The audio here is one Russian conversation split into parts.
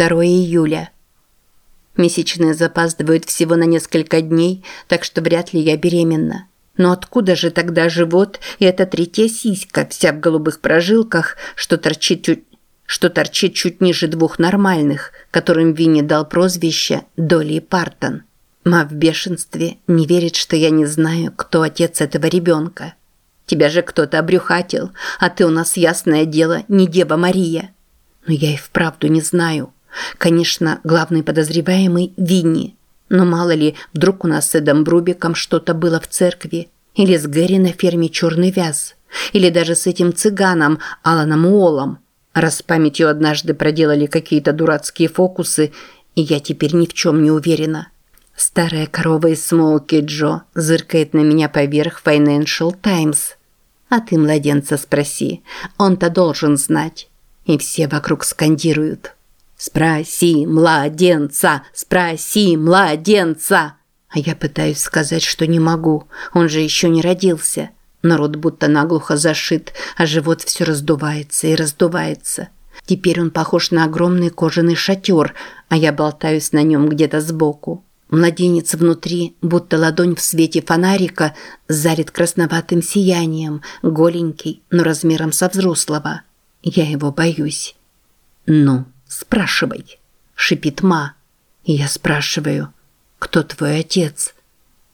2 июля. Месячные запаздывают всего на несколько дней, так что вряд ли я беременна. Но откуда же тогда живот и эта третья сиська, вся в голубых прожилках, что торчит чуть, что торчит чуть ниже двух нормальных, которым Винни дал прозвище Долли Партон? Ма в бешенстве не верит, что я не знаю, кто отец этого ребенка. Тебя же кто-то обрюхатил, а ты у нас, ясное дело, не Дева Мария. Но я и вправду не знаю. Конечно, главный подозреваемый – Винни. Но мало ли, вдруг у нас с Эдом Брубиком что-то было в церкви. Или с Гэри на ферме «Черный вяз». Или даже с этим цыганом Аланом Уоллом. Раз с памятью однажды проделали какие-то дурацкие фокусы, и я теперь ни в чем не уверена. Старая корова из Смолки Джо зыркает на меня поверх Financial Times. А ты младенца спроси, он-то должен знать. И все вокруг скандируют. «Спроси младенца! Спроси младенца!» А я пытаюсь сказать, что не могу, он же еще не родился. Народ будто наглухо зашит, а живот все раздувается и раздувается. Теперь он похож на огромный кожаный шатер, а я болтаюсь на нем где-то сбоку. Младенец внутри, будто ладонь в свете фонарика, зарит красноватым сиянием, голенький, но размером со взрослого. Я его боюсь. «Ну?» «Спрашивай», – шипит Ма. Я спрашиваю, «Кто твой отец?»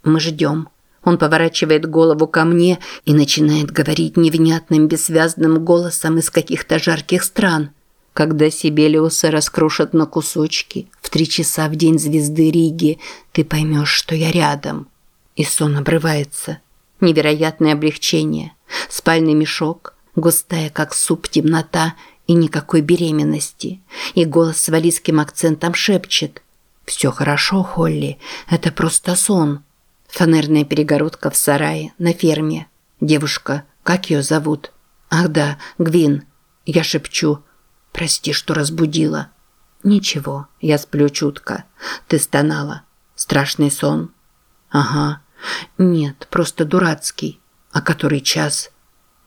Мы ждем. Он поворачивает голову ко мне и начинает говорить невнятным, бессвязным голосом из каких-то жарких стран. Когда Сибелиуса раскрошат на кусочки, в три часа в день звезды Риги, ты поймешь, что я рядом. И сон обрывается. Невероятное облегчение. Спальный мешок, густая, как суп, темнота и никакой беременности. И голос с валийским акцентом шепчет. «Все хорошо, Холли, это просто сон». Фанерная перегородка в сарае, на ферме. Девушка, как ее зовут? Ах да, Гвин. Я шепчу. Прости, что разбудила. Ничего, я сплю чутко. Ты стонала. Страшный сон? Ага. Нет, просто дурацкий. А который час?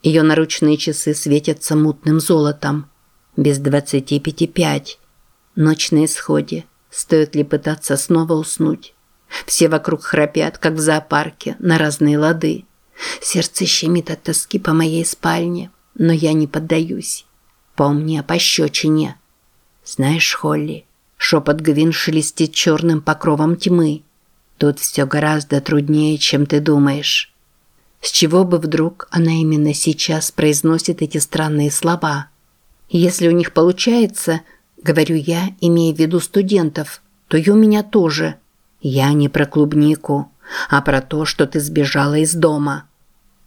Ее наручные часы светятся мутным золотом. Без двадцати пяти пять. Ночь на исходе. Стоит ли пытаться снова уснуть? Все вокруг храпят, как в зоопарке, на разные лады. Сердце щемит от тоски по моей спальне, но я не поддаюсь. Помни о пощечине. Знаешь, Холли, шепот Гвин шелестит черным покровом тьмы. Тут все гораздо труднее, чем ты думаешь. С чего бы вдруг она именно сейчас произносит эти странные слова? Если у них получается, говорю я, имея в виду студентов, то и у меня тоже. Я не про клубнику, а про то, что ты сбежала из дома.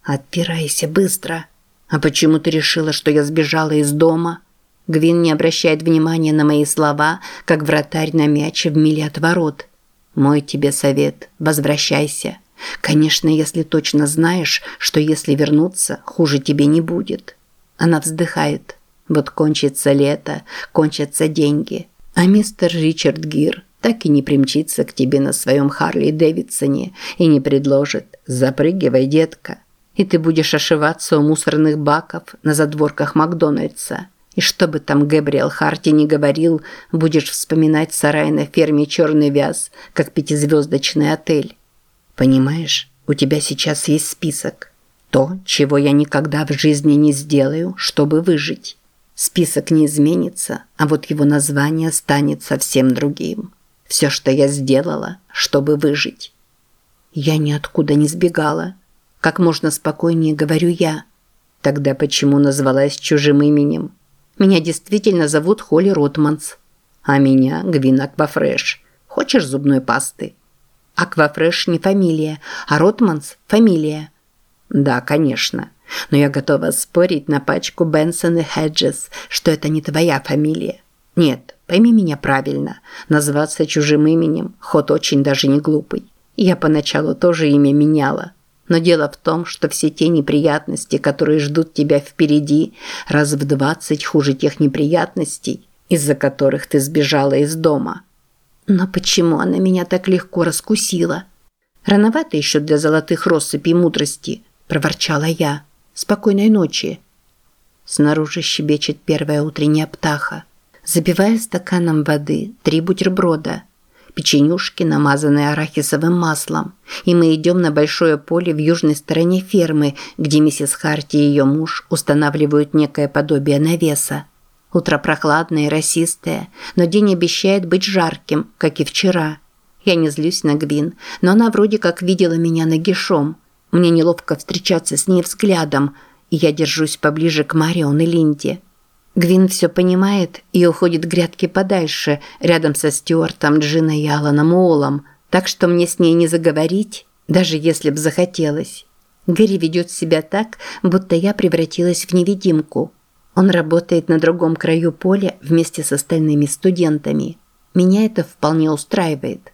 Отпирайся быстро. А почему ты решила, что я сбежала из дома? Гвин не обращает внимания на мои слова, как вратарь на мяче в миле от ворот. Мой тебе совет – возвращайся. Конечно, если точно знаешь, что если вернуться, хуже тебе не будет. Она вздыхает. Вот кончится лето, кончатся деньги. А мистер Ричард Гир так и не примчится к тебе на своем Харли Дэвидсоне и не предложит «Запрыгивай, детка». И ты будешь ошиваться у мусорных баков на задворках Макдональдса. И что бы там Гэбриэл Харти не говорил, будешь вспоминать сарай на ферме «Черный вяз», как пятизвездочный отель. Понимаешь, у тебя сейчас есть список. То, чего я никогда в жизни не сделаю, чтобы выжить. Список не изменится, а вот его название станет совсем другим. Все, что я сделала, чтобы выжить. Я ниоткуда не сбегала. Как можно спокойнее говорю я. Тогда почему назвалась чужим именем? Меня действительно зовут Холли Ротманс. А меня Гвин Аквафреш. Хочешь зубной пасты? Аквафреш не фамилия, а Ротманс – фамилия. Да, конечно. Но я готова спорить на пачку Бенсон и Хеджес, что это не твоя фамилия. Нет, пойми меня правильно. Назваться чужим именем – ход очень даже не глупый. Я поначалу тоже имя меняла. Но дело в том, что все те неприятности, которые ждут тебя впереди, раз в двадцать хуже тех неприятностей, из-за которых ты сбежала из дома – но почему она меня так легко раскусила? Рановато еще для золотых россыпей мудрости, проворчала я. Спокойной ночи. Снаружи щебечет первая утренняя птаха. Запиваю стаканом воды три бутерброда. Печенюшки, намазанные арахисовым маслом. И мы идем на большое поле в южной стороне фермы, где миссис Харти и ее муж устанавливают некое подобие навеса. Утро прохладное и росистое, но день обещает быть жарким, как и вчера. Я не злюсь на Гвин, но она вроде как видела меня нагишом. Мне неловко встречаться с ней взглядом, и я держусь поближе к Марион и Линде. Гвин все понимает и уходит к грядке подальше, рядом со Стюартом, Джиной и Аланом Уоллом, так что мне с ней не заговорить, даже если б захотелось. Гэри ведет себя так, будто я превратилась в невидимку. Он работает на другом краю поля вместе с остальными студентами. Меня это вполне устраивает.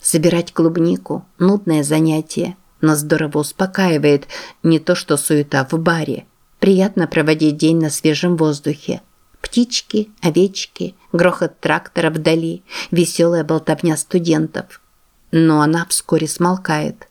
Собирать клубнику – нудное занятие, но здорово успокаивает не то что суета в баре. Приятно проводить день на свежем воздухе. Птички, овечки, грохот трактора вдали, веселая болтовня студентов. Но она вскоре смолкает.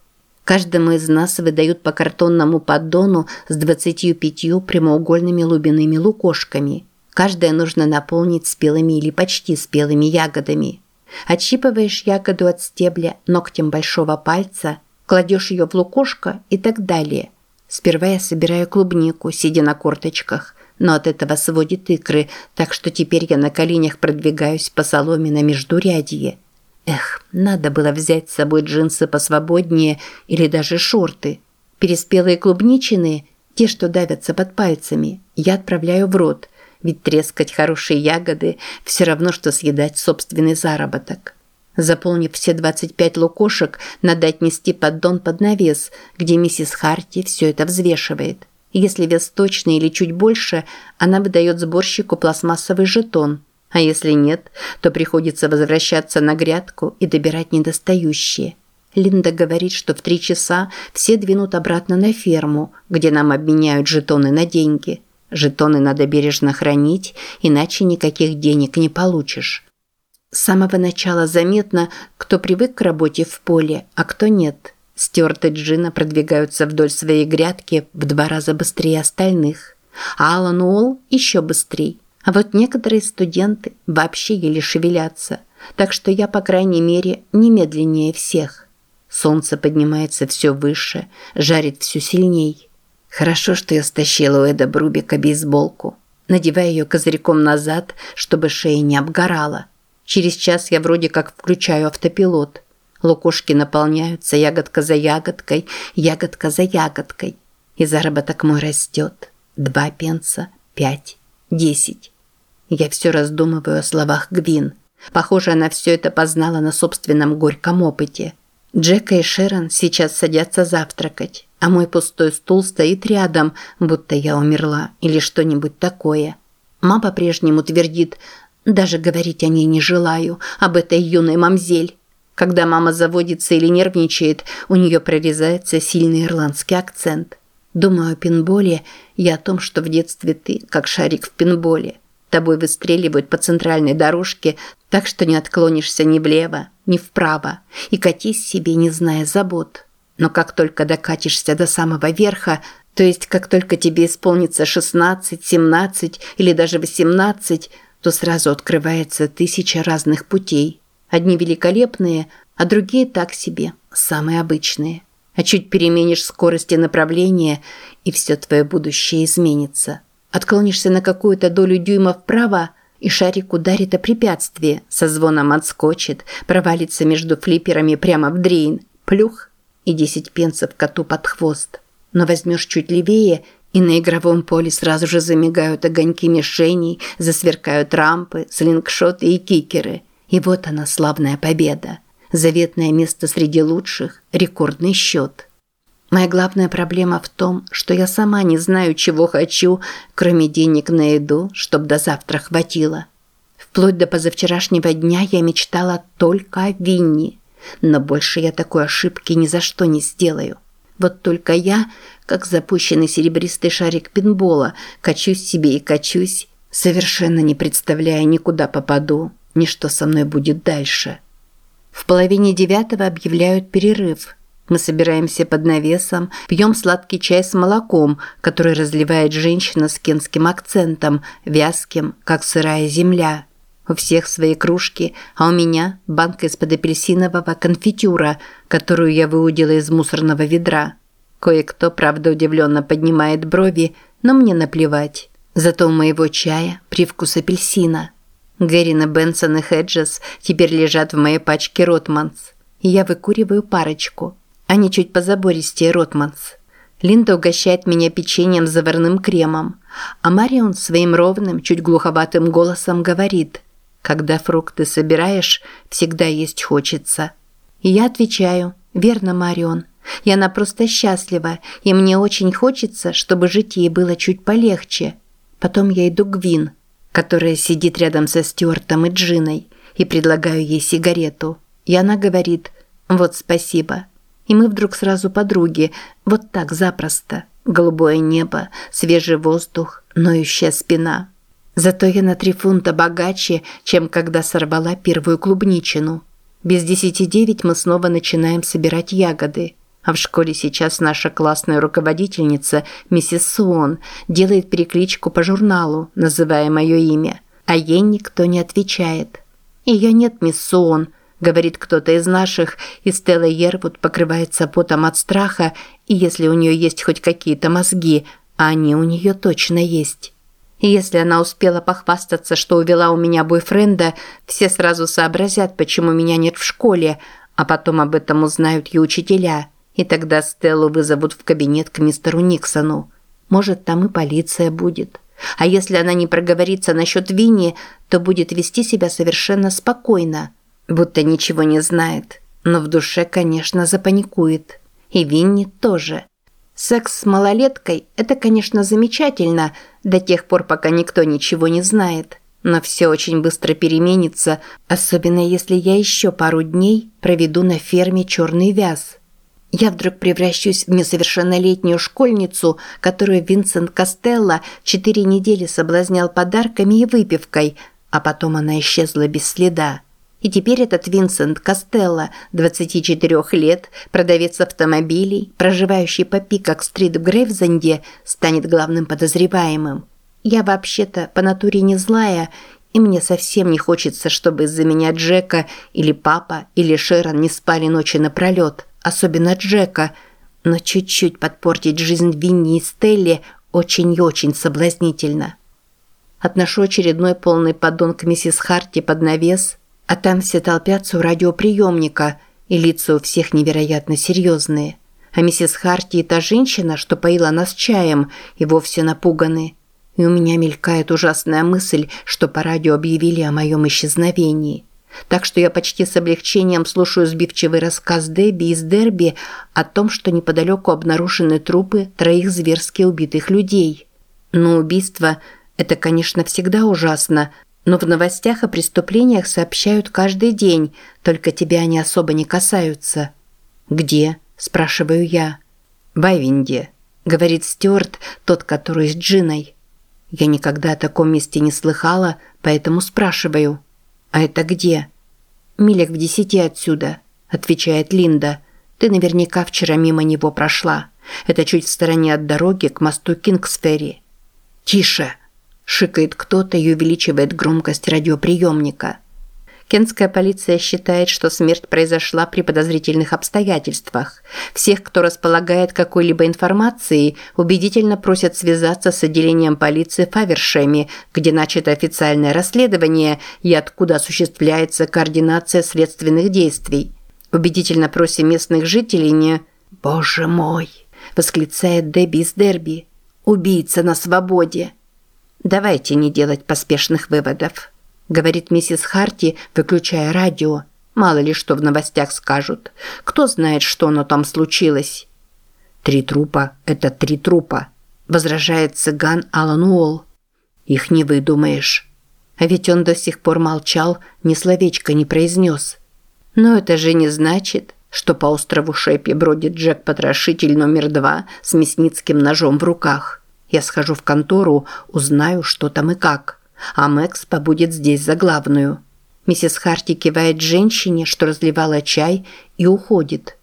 Каждому из нас выдают по картонному поддону с 25 прямоугольными лубяными лукошками. Каждое нужно наполнить спелыми или почти спелыми ягодами. Отщипываешь ягоду от стебля ногтем большого пальца, кладешь ее в лукошко и так далее – Сперва я собираю клубнику, сидя на корточках, но от этого сводит икры, так что теперь я на коленях продвигаюсь по соломе на междурядье. Эх, надо было взять с собой джинсы посвободнее или даже шорты. Переспелые клубничины, те, что давятся под пальцами, я отправляю в рот, ведь трескать хорошие ягоды все равно, что съедать собственный заработок. Заполнив все 25 лукошек, надо отнести поддон под навес, где миссис Харти все это взвешивает. Если вес точный или чуть больше, она выдает сборщику пластмассовый жетон. А если нет, то приходится возвращаться на грядку и добирать недостающие. Линда говорит, что в три часа все двинут обратно на ферму, где нам обменяют жетоны на деньги. Жетоны надо бережно хранить, иначе никаких денег не получишь. С самого начала заметно, кто привык к работе в поле, а кто нет. Стюарт и Джина продвигаются вдоль своей грядки в два раза быстрее остальных, а Алан Уолл еще быстрее. А вот некоторые студенты вообще еле шевелятся, так что я, по крайней мере, не медленнее всех. Солнце поднимается все выше, жарит все сильней. Хорошо, что я стащила у Эда Брубика бейсболку, надевая ее козырьком назад, чтобы шея не обгорала. Через час я вроде как включаю автопилот. Лукошки наполняются ягодка за ягодкой, ягодка за ягодкой. И заработок мой растет. Два пенса, пять, десять. Я все раздумываю о словах Гвин. Похоже, она все это познала на собственном горьком опыте. Джека и Шерон сейчас садятся завтракать, а мой пустой стул стоит рядом, будто я умерла или что-нибудь такое. Мама по-прежнему твердит даже говорить о ней не желаю, об этой юной мамзель. Когда мама заводится или нервничает, у нее прорезается сильный ирландский акцент. Думаю о пинболе и о том, что в детстве ты, как шарик в пинболе. Тобой выстреливают по центральной дорожке, так что не отклонишься ни влево, ни вправо, и катись себе, не зная забот. Но как только докатишься до самого верха, то есть как только тебе исполнится 16, 17 или даже 18, то сразу открывается тысяча разных путей. Одни великолепные, а другие так себе, самые обычные. А чуть переменишь скорость и направление, и все твое будущее изменится. Отклонишься на какую-то долю дюйма вправо, и шарик ударит о препятствие, со звоном отскочит, провалится между флипперами прямо в дрейн, плюх, и десять пенсов коту под хвост. Но возьмешь чуть левее – и на игровом поле сразу же замигают огоньки мишеней, засверкают рампы, слингшоты и кикеры. И вот она, славная победа. Заветное место среди лучших, рекордный счет. Моя главная проблема в том, что я сама не знаю, чего хочу, кроме денег на еду, чтоб до завтра хватило. Вплоть до позавчерашнего дня я мечтала только о Винни. Но больше я такой ошибки ни за что не сделаю. Вот только я как запущенный серебристый шарик пинбола, качусь себе и качусь, совершенно не представляя ни куда попаду, ни что со мной будет дальше. В половине девятого объявляют перерыв. Мы собираемся под навесом, пьем сладкий чай с молоком, который разливает женщина с кенским акцентом, вязким, как сырая земля. У всех свои кружки, а у меня банка из-под апельсинового конфитюра, которую я выудила из мусорного ведра. Кое-кто, правда, удивленно поднимает брови, но мне наплевать. Зато у моего чая привкус апельсина. Гэрина Бенсон и Хеджес теперь лежат в моей пачке Ротманс. И я выкуриваю парочку. Они чуть позабористее Ротманс. Линда угощает меня печеньем с заварным кремом, а Марион своим ровным, чуть глуховатым голосом говорит – когда фрукты собираешь, всегда есть хочется. И я отвечаю, верно, Марион. И она просто счастлива, и мне очень хочется, чтобы жить ей было чуть полегче. Потом я иду к Вин, которая сидит рядом со Стюартом и Джиной, и предлагаю ей сигарету. И она говорит «Вот спасибо». И мы вдруг сразу подруги, вот так запросто. Голубое небо, свежий воздух, ноющая спина. Зато я на три фунта богаче, чем когда сорвала первую клубничину. Без десяти девять мы снова начинаем собирать ягоды. А в школе сейчас наша классная руководительница, миссис Суон, делает перекличку по журналу, называя мое имя. А ей никто не отвечает. «Ее нет, мисс Суон», – говорит кто-то из наших, и Стелла Ервуд покрывается потом от страха, и если у нее есть хоть какие-то мозги, а они у нее точно есть. И если она успела похвастаться, что увела у меня бойфренда, все сразу сообразят, почему меня нет в школе, а потом об этом узнают и учителя. И тогда Стеллу вызовут в кабинет к мистеру Никсону. Может, там и полиция будет. А если она не проговорится насчет Винни, то будет вести себя совершенно спокойно, будто ничего не знает. Но в душе, конечно, запаникует. И Винни тоже. Секс с малолеткой – это, конечно, замечательно, до тех пор, пока никто ничего не знает. Но все очень быстро переменится, особенно если я еще пару дней проведу на ферме «Черный вяз». Я вдруг превращусь в несовершеннолетнюю школьницу, которую Винсент Костелло четыре недели соблазнял подарками и выпивкой, а потом она исчезла без следа. И теперь этот Винсент Костелло, 24 лет, продавец автомобилей, проживающий по Пикак-стрит в Грейвзенде, станет главным подозреваемым. Я вообще-то по натуре не злая, и мне совсем не хочется, чтобы из-за меня Джека или папа или Шерон не спали ночи напролет, особенно Джека, но чуть-чуть подпортить жизнь Винни и Стелли очень и очень соблазнительно. Отношу очередной полный поддон к миссис Харти под навес – а там все толпятся у радиоприемника, и лица у всех невероятно серьезные. А миссис Харти и та женщина, что поила нас чаем, и вовсе напуганы. И у меня мелькает ужасная мысль, что по радио объявили о моем исчезновении. Так что я почти с облегчением слушаю сбивчивый рассказ Дебби из Дерби о том, что неподалеку обнаружены трупы троих зверски убитых людей. Но убийство – это, конечно, всегда ужасно, но в новостях о преступлениях сообщают каждый день, только тебя они особо не касаются. «Где?» – спрашиваю я. «В Айвинде», – говорит Стюарт, тот, который с Джиной. Я никогда о таком месте не слыхала, поэтому спрашиваю. «А это где?» «Милях в десяти отсюда», – отвечает Линда. «Ты наверняка вчера мимо него прошла. Это чуть в стороне от дороги к мосту Кингсферри». «Тише!» Шикает кто-то и увеличивает громкость радиоприемника. Кентская полиция считает, что смерть произошла при подозрительных обстоятельствах. Всех, кто располагает какой-либо информацией, убедительно просят связаться с отделением полиции в Фавершеме, где начато официальное расследование и откуда осуществляется координация следственных действий. Убедительно просим местных жителей не «Боже мой!» – восклицает Дебби из Дерби. «Убийца на свободе!» «Давайте не делать поспешных выводов», – говорит миссис Харти, выключая радио. «Мало ли что в новостях скажут. Кто знает, что оно там случилось?» «Три трупа – это три трупа», – возражает цыган Алан Уолл. «Их не выдумаешь». А ведь он до сих пор молчал, ни словечко не произнес. Но это же не значит, что по острову Шепи бродит Джек-потрошитель номер два с мясницким ножом в руках. Я схожу в контору, узнаю, что там и как. А Мэкс побудет здесь за главную. Миссис Харти кивает женщине, что разливала чай, и уходит.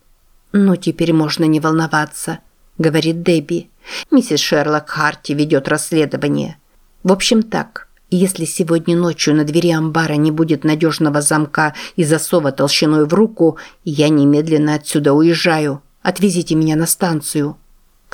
«Ну, теперь можно не волноваться», – говорит Дебби. «Миссис Шерлок Харти ведет расследование». В общем так, если сегодня ночью на двери амбара не будет надежного замка и засова толщиной в руку, я немедленно отсюда уезжаю. Отвезите меня на станцию.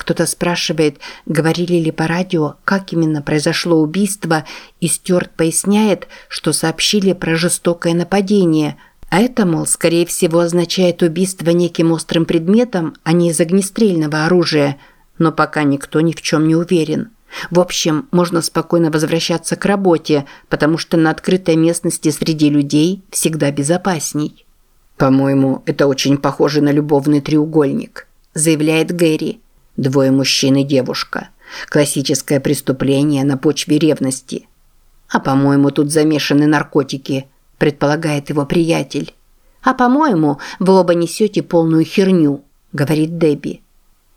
Кто-то спрашивает, говорили ли по радио, как именно произошло убийство, и Стюарт поясняет, что сообщили про жестокое нападение, а это, мол, скорее всего означает убийство неким острым предметом, а не из огнестрельного оружия, но пока никто ни в чем не уверен. В общем, можно спокойно возвращаться к работе, потому что на открытой местности среди людей всегда безопасней. «По-моему, это очень похоже на любовный треугольник», заявляет Гэри. Двое мужчин и девушка. Классическое преступление на почве ревности. А по-моему, тут замешаны наркотики, предполагает его приятель. А по-моему, вы оба несете полную херню, говорит Дебби.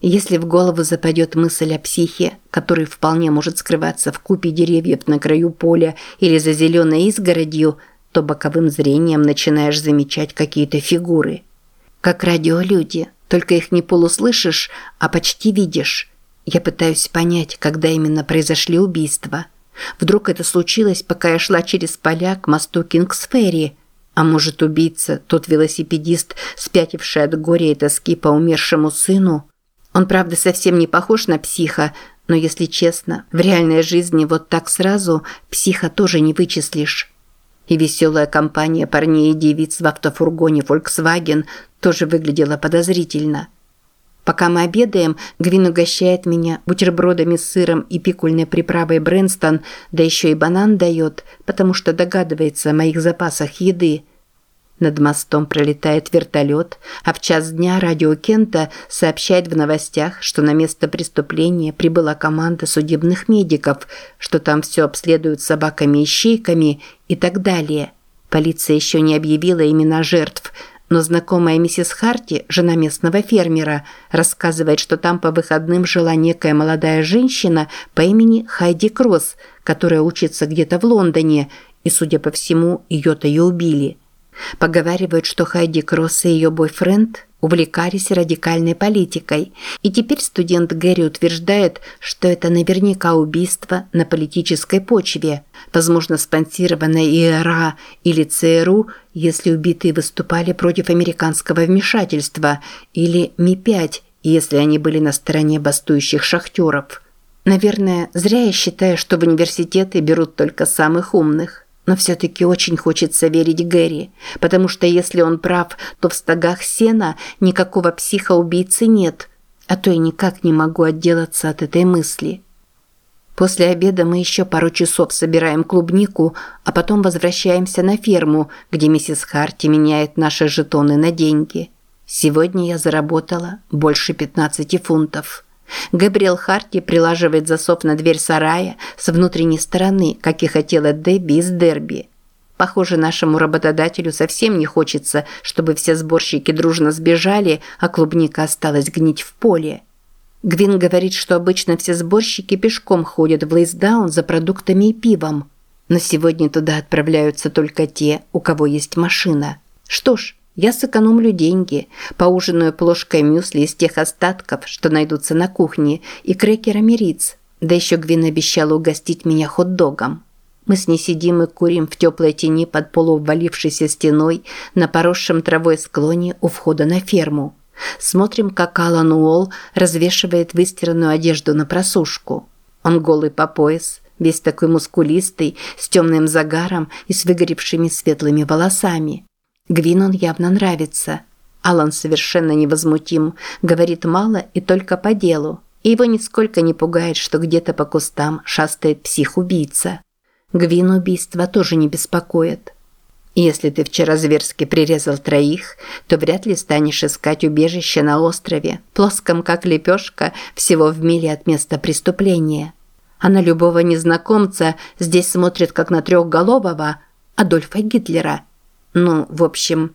Если в голову западет мысль о психе, который вполне может скрываться в купе деревьев на краю поля или за зеленой изгородью, то боковым зрением начинаешь замечать какие-то фигуры. Как радиолюди, только их не полуслышишь, а почти видишь. Я пытаюсь понять, когда именно произошли убийства. Вдруг это случилось, пока я шла через поля к мосту Кингсферри. А может, убийца, тот велосипедист, спятивший от горя и тоски по умершему сыну? Он, правда, совсем не похож на психа, но, если честно, в реальной жизни вот так сразу психа тоже не вычислишь. И веселая компания парней и девиц в автофургоне Volkswagen тоже выглядела подозрительно. Пока мы обедаем, Гвин угощает меня бутербродами с сыром и пикульной приправой Брэнстон, да еще и банан дает, потому что догадывается о моих запасах еды – над мостом пролетает вертолет, а в час дня радио Кента сообщает в новостях, что на место преступления прибыла команда судебных медиков, что там все обследуют собаками и щейками и так далее. Полиция еще не объявила имена жертв, но знакомая миссис Харти, жена местного фермера, рассказывает, что там по выходным жила некая молодая женщина по имени Хайди Кросс, которая учится где-то в Лондоне, и, судя по всему, ее-то и убили – Поговаривают, что Хайди Кросс и ее бойфренд увлекались радикальной политикой, и теперь студент Гэри утверждает, что это наверняка убийство на политической почве, возможно, спонсированное ИРА или ЦРУ, если убитые выступали против американского вмешательства, или Ми-5, если они были на стороне бастующих шахтеров. Наверное, зря я считаю, что в университеты берут только самых умных. Но все-таки очень хочется верить Гэри, потому что если он прав, то в стогах сена никакого психоубийцы нет, а то я никак не могу отделаться от этой мысли. После обеда мы еще пару часов собираем клубнику, а потом возвращаемся на ферму, где миссис Харти меняет наши жетоны на деньги. Сегодня я заработала больше 15 фунтов. Габриэл Харти прилаживает засов на дверь сарая с внутренней стороны, как и хотела Дебби из Дерби. Похоже, нашему работодателю совсем не хочется, чтобы все сборщики дружно сбежали, а клубника осталась гнить в поле. Гвин говорит, что обычно все сборщики пешком ходят в Лейсдаун за продуктами и пивом. Но сегодня туда отправляются только те, у кого есть машина. Что ж, я сэкономлю деньги, поужинаю плошкой мюсли из тех остатков, что найдутся на кухне, и крекерами риц. Да еще Гвин обещала угостить меня хот-догом. Мы с ней сидим и курим в теплой тени под полуобвалившейся стеной на поросшем травой склоне у входа на ферму. Смотрим, как Алан Уолл развешивает выстиранную одежду на просушку. Он голый по пояс, весь такой мускулистый, с темным загаром и с выгоревшими светлыми волосами. Гвин он явно нравится. Алан совершенно невозмутим, говорит мало и только по делу. И его нисколько не пугает, что где-то по кустам шастает псих-убийца. Гвин убийства тоже не беспокоит. Если ты вчера зверски прирезал троих, то вряд ли станешь искать убежище на острове, плоском как лепешка, всего в миле от места преступления. А на любого незнакомца здесь смотрят как на трехголового Адольфа Гитлера – ну, в общем...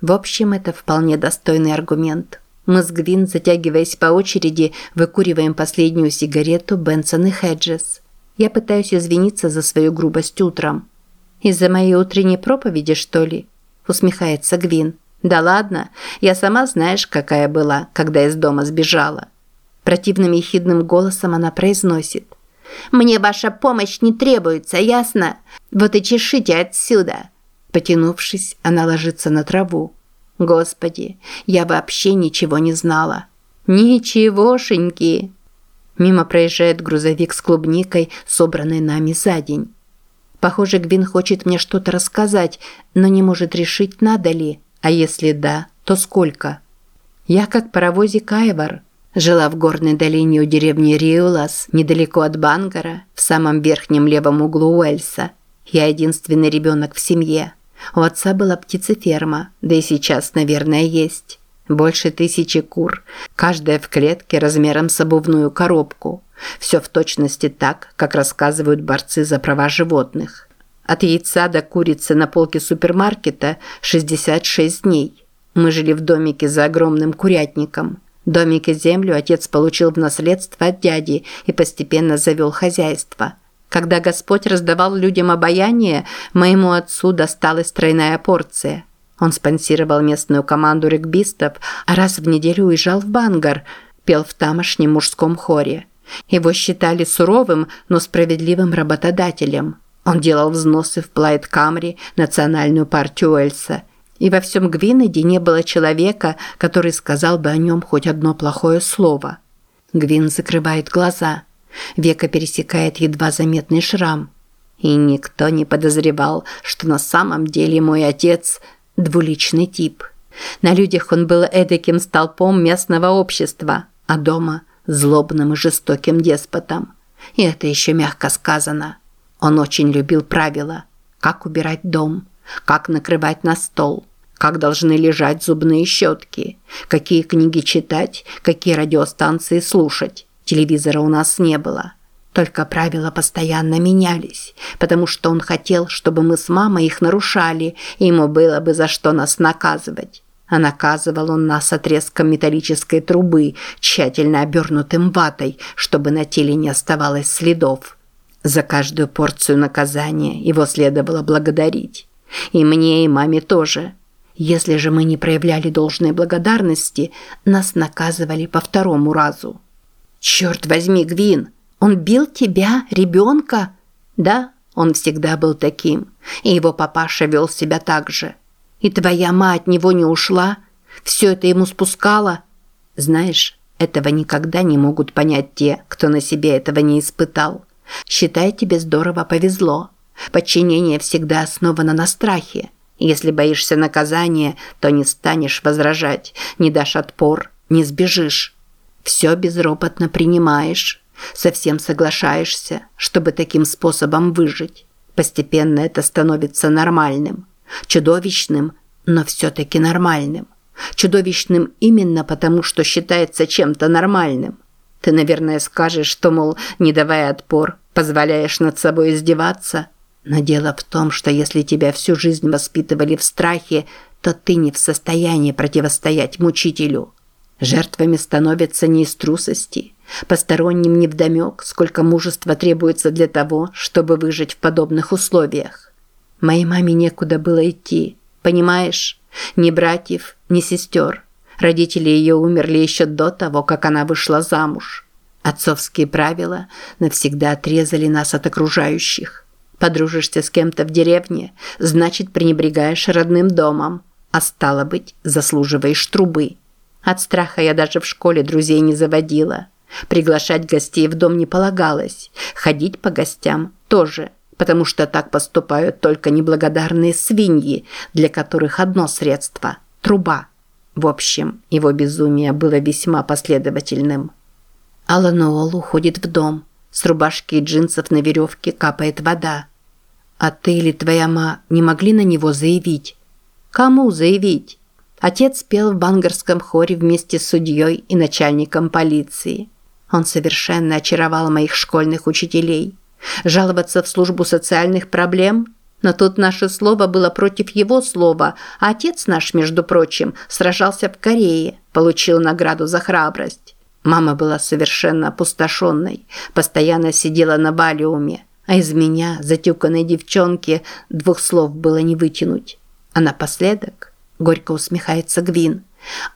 В общем, это вполне достойный аргумент. Мы с Гвин, затягиваясь по очереди, выкуриваем последнюю сигарету Бенсон и Хеджес. Я пытаюсь извиниться за свою грубость утром. «Из-за моей утренней проповеди, что ли?» – усмехается Гвин. Да ладно, я сама знаешь, какая была, когда из дома сбежала. Противным ехидным голосом она произносит. «Мне ваша помощь не требуется, ясно? Вот и чешите отсюда!» Потянувшись, она ложится на траву. «Господи, я вообще ничего не знала!» «Ничегошеньки!» Мимо проезжает грузовик с клубникой, собранной нами за день. Похоже, Гвин хочет мне что-то рассказать, но не может решить, надо ли. А если да, то сколько? Я как паровозик Айвар. Жила в горной долине у деревни Риулас, недалеко от Бангара, в самом верхнем левом углу Уэльса. Я единственный ребенок в семье. У отца была птицеферма, да и сейчас, наверное, есть. Больше тысячи кур, каждая в клетке размером с обувную коробку. Все в точности так, как рассказывают борцы за права животных. От яйца до курицы на полке супермаркета 66 дней. Мы жили в домике за огромным курятником. Домик и землю отец получил в наследство от дяди и постепенно завел хозяйство. Когда Господь раздавал людям обаяние, моему отцу досталась тройная порция – он спонсировал местную команду регбистов, а раз в неделю уезжал в Бангар, пел в тамошнем мужском хоре. Его считали суровым, но справедливым работодателем. Он делал взносы в Плайт Камри, национальную партию Уэльса. И во всем Гвинеде не было человека, который сказал бы о нем хоть одно плохое слово. Гвин закрывает глаза. Века пересекает едва заметный шрам. И никто не подозревал, что на самом деле мой отец – двуличный тип. На людях он был эдаким столпом местного общества, а дома – злобным и жестоким деспотом. И это еще мягко сказано. Он очень любил правила. Как убирать дом, как накрывать на стол, как должны лежать зубные щетки, какие книги читать, какие радиостанции слушать. Телевизора у нас не было. Только правила постоянно менялись, потому что он хотел, чтобы мы с мамой их нарушали, и ему было бы за что нас наказывать. А наказывал он нас отрезком металлической трубы, тщательно обернутым ватой, чтобы на теле не оставалось следов. За каждую порцию наказания его следовало благодарить. И мне, и маме тоже. Если же мы не проявляли должной благодарности, нас наказывали по второму разу. «Черт возьми, Гвин!» Он бил тебя, ребенка? Да, он всегда был таким. И его папаша вел себя так же. И твоя мать от него не ушла? Все это ему спускала? Знаешь, этого никогда не могут понять те, кто на себе этого не испытал. Считай, тебе здорово повезло. Подчинение всегда основано на страхе. Если боишься наказания, то не станешь возражать, не дашь отпор, не сбежишь. Все безропотно принимаешь. Совсем соглашаешься, чтобы таким способом выжить. Постепенно это становится нормальным. Чудовищным, но все-таки нормальным. Чудовищным именно потому, что считается чем-то нормальным. Ты, наверное, скажешь, что, мол, не давая отпор, позволяешь над собой издеваться. Но дело в том, что если тебя всю жизнь воспитывали в страхе, то ты не в состоянии противостоять мучителю. Жертвами становятся не из трусости, Посторонним невдомек, сколько мужества требуется для того, чтобы выжить в подобных условиях. Моей маме некуда было идти, понимаешь? Ни братьев, ни сестер. Родители ее умерли еще до того, как она вышла замуж. Отцовские правила навсегда отрезали нас от окружающих. Подружишься с кем-то в деревне, значит, пренебрегаешь родным домом, а стало быть, заслуживаешь трубы. От страха я даже в школе друзей не заводила. Приглашать гостей в дом не полагалось. Ходить по гостям тоже, потому что так поступают только неблагодарные свиньи, для которых одно средство – труба. В общем, его безумие было весьма последовательным. Алан Уолл уходит в дом. С рубашки и джинсов на веревке капает вода. А ты или твоя ма не могли на него заявить? Кому заявить? Отец пел в бангарском хоре вместе с судьей и начальником полиции. Он совершенно очаровал моих школьных учителей. Жаловаться в службу социальных проблем? Но тут наше слово было против его слова, а отец наш, между прочим, сражался в Корее, получил награду за храбрость. Мама была совершенно опустошенной, постоянно сидела на валиуме, а из меня, затюканной девчонки, двух слов было не вытянуть. А напоследок горько усмехается Гвин.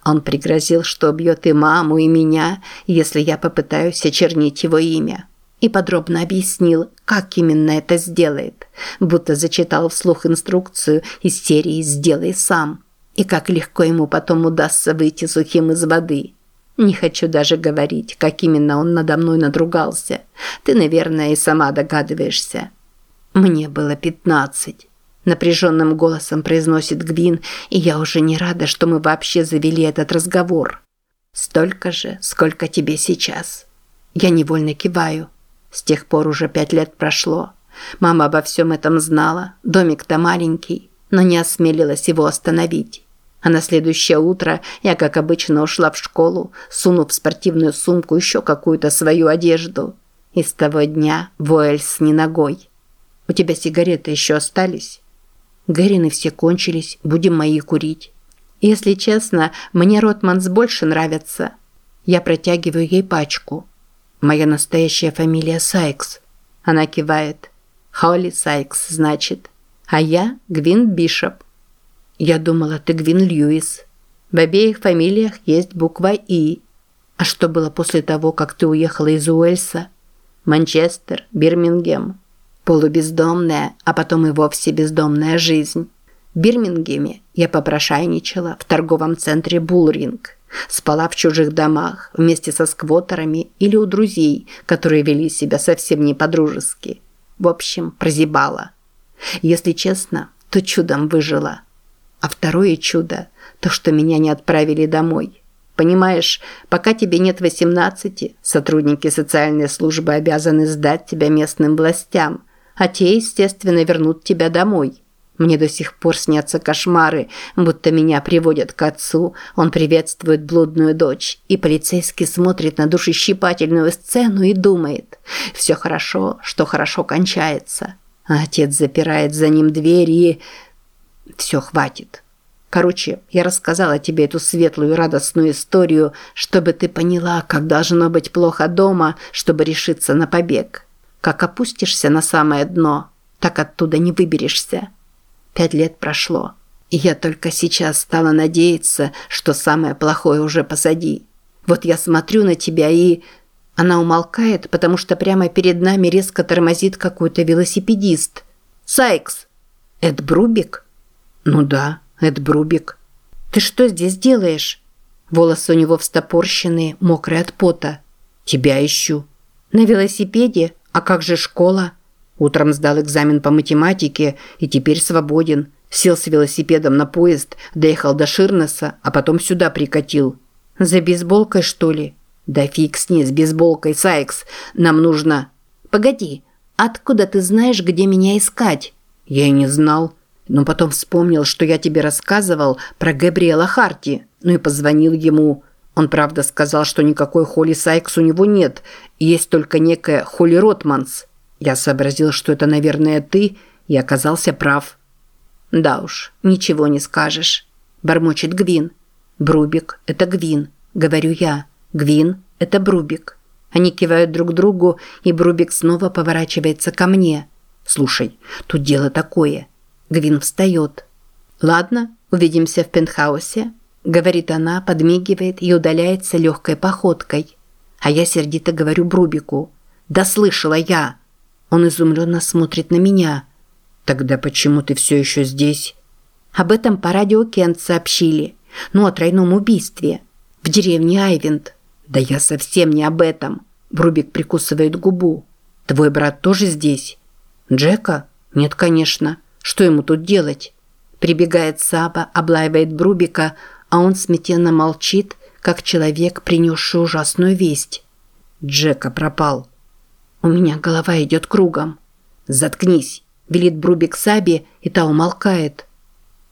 Он пригрозил, что убьет и маму, и меня, если я попытаюсь очернить его имя. И подробно объяснил, как именно это сделает, будто зачитал вслух инструкцию из серии «Сделай сам» и как легко ему потом удастся выйти сухим из воды. Не хочу даже говорить, как именно он надо мной надругался. Ты, наверное, и сама догадываешься. Мне было пятнадцать. Напряженным голосом произносит Гвин, и я уже не рада, что мы вообще завели этот разговор. Столько же, сколько тебе сейчас. Я невольно киваю. С тех пор уже пять лет прошло. Мама обо всем этом знала. Домик-то маленький, но не осмелилась его остановить. А на следующее утро я, как обычно, ушла в школу, сунув в спортивную сумку еще какую-то свою одежду. И с того дня в Уэльс не ногой. У тебя сигареты еще остались? Гэрины все кончились, будем мои курить. Если честно, мне Ротманс больше нравится. Я протягиваю ей пачку. Моя настоящая фамилия Сайкс. Она кивает. Холли Сайкс, значит. А я Гвин Бишоп. Я думала, ты Гвин Льюис. В обеих фамилиях есть буква «И». А что было после того, как ты уехала из Уэльса? Манчестер, Бирмингем. Полубездомная, а потом и вовсе бездомная жизнь. В Бирмингеме я попрошайничала в торговом центре Булринг. Спала в чужих домах вместе со сквотерами или у друзей, которые вели себя совсем не по-дружески. В общем, прозябала. Если честно, то чудом выжила. А второе чудо – то, что меня не отправили домой. Понимаешь, пока тебе нет 18, сотрудники социальной службы обязаны сдать тебя местным властям, а те, естественно, вернут тебя домой. Мне до сих пор снятся кошмары, будто меня приводят к отцу, он приветствует блудную дочь, и полицейский смотрит на душещипательную сцену и думает «все хорошо, что хорошо кончается». А отец запирает за ним дверь и все, хватит. Короче, я рассказала тебе эту светлую и радостную историю, чтобы ты поняла, как должно быть плохо дома, чтобы решиться на побег. Как опустишься на самое дно, так оттуда не выберешься. Пять лет прошло, и я только сейчас стала надеяться, что самое плохое уже позади. Вот я смотрю на тебя и... Она умолкает, потому что прямо перед нами резко тормозит какой-то велосипедист. «Сайкс!» «Эд Брубик?» «Ну да, это Брубик». «Ты что здесь делаешь?» Волосы у него встопорщенные, мокрые от пота. «Тебя ищу». «На велосипеде? А как же школа?» Утром сдал экзамен по математике и теперь свободен. Сел с велосипедом на поезд, доехал до Ширнеса, а потом сюда прикатил. «За бейсболкой, что ли?» «Да фиг с ней, с бейсболкой, Сайкс. Нам нужно...» «Погоди, откуда ты знаешь, где меня искать?» «Я и не знал но потом вспомнил, что я тебе рассказывал про Габриэла Харти, ну и позвонил ему. Он правда сказал, что никакой Холли Сайкс у него нет, есть только некая Холли Ротманс. Я сообразил, что это, наверное, ты, и оказался прав. Да уж, ничего не скажешь, бормочет Гвин. Брубик это Гвин, говорю я. Гвин это Брубик. Они кивают друг другу, и Брубик снова поворачивается ко мне. Слушай, тут дело такое. Гвин встает. «Ладно, увидимся в пентхаусе», – говорит она, подмигивает и удаляется легкой походкой. А я сердито говорю Брубику. «Да слышала я!» Он изумленно смотрит на меня. «Тогда почему ты все еще здесь?» Об этом по радио Кент сообщили. Ну, о тройном убийстве. В деревне Айвент. Да я совсем не об этом. Брубик прикусывает губу. Твой брат тоже здесь? Джека? Нет, конечно. Что ему тут делать? Прибегает Саба, облаивает Брубика, а он смятенно молчит, как человек, принесший ужасную весть. Джека пропал. У меня голова идет кругом. «Заткнись!» – велит Брубик Сабе, и та умолкает.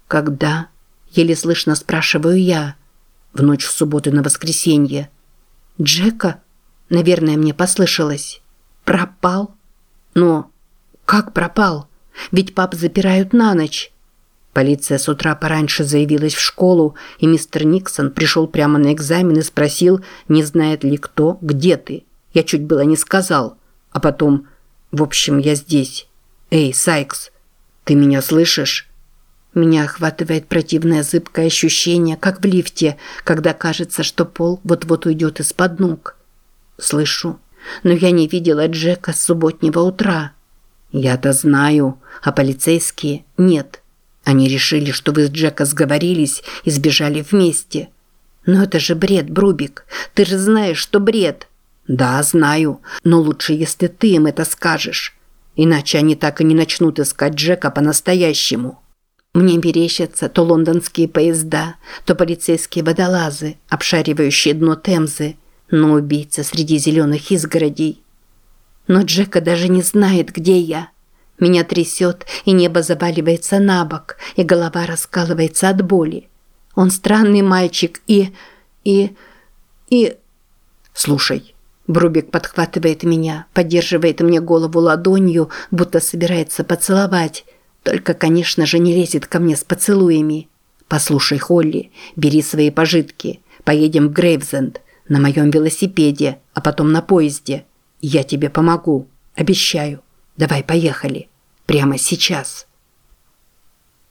«Когда?» – еле слышно спрашиваю я. В ночь в субботу на воскресенье. «Джека?» – наверное, мне послышалось. «Пропал?» «Но как пропал?» Ведь пап запирают на ночь. Полиция с утра пораньше заявилась в школу, и мистер Никсон пришел прямо на экзамен и спросил, не знает ли кто, где ты. Я чуть было не сказал. А потом, в общем, я здесь. Эй, Сайкс, ты меня слышишь? Меня охватывает противное зыбкое ощущение, как в лифте, когда кажется, что пол вот-вот уйдет из-под ног. Слышу, но я не видела Джека с субботнего утра. Я-то знаю, а полицейские нет. Они решили, что вы с Джека сговорились и сбежали вместе. Но это же бред, Брубик. Ты же знаешь, что бред. Да, знаю, но лучше, если ты им это скажешь. Иначе они так и не начнут искать Джека по-настоящему. Мне мерещатся то лондонские поезда, то полицейские водолазы, обшаривающие дно Темзы, но убийца среди зеленых изгородей. Но Джека даже не знает, где я. Меня трясет, и небо заваливается на бок, и голова раскалывается от боли. Он странный мальчик и... и... и... Слушай. Брубик подхватывает меня, поддерживает мне голову ладонью, будто собирается поцеловать. Только, конечно же, не лезет ко мне с поцелуями. «Послушай, Холли, бери свои пожитки. Поедем в Грейвзенд на моем велосипеде, а потом на поезде. Я тебе помогу. Обещаю. Давай, поехали. Прямо сейчас».